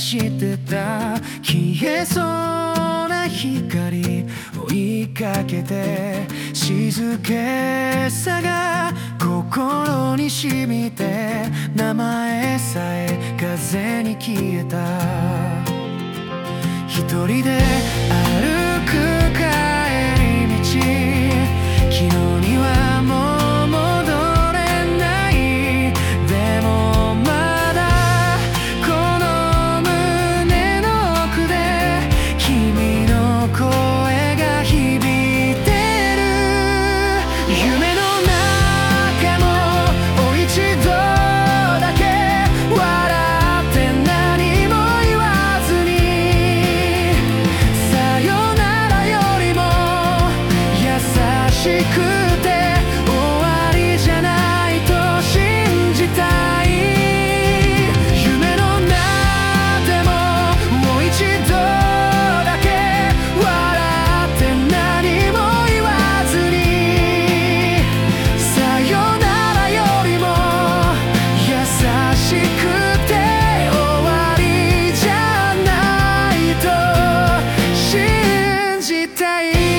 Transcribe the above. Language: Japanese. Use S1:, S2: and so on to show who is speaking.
S1: してた。消えそうな光追いかけて。静けさが心に染みて。名前さえ風に消えた。一人で aí.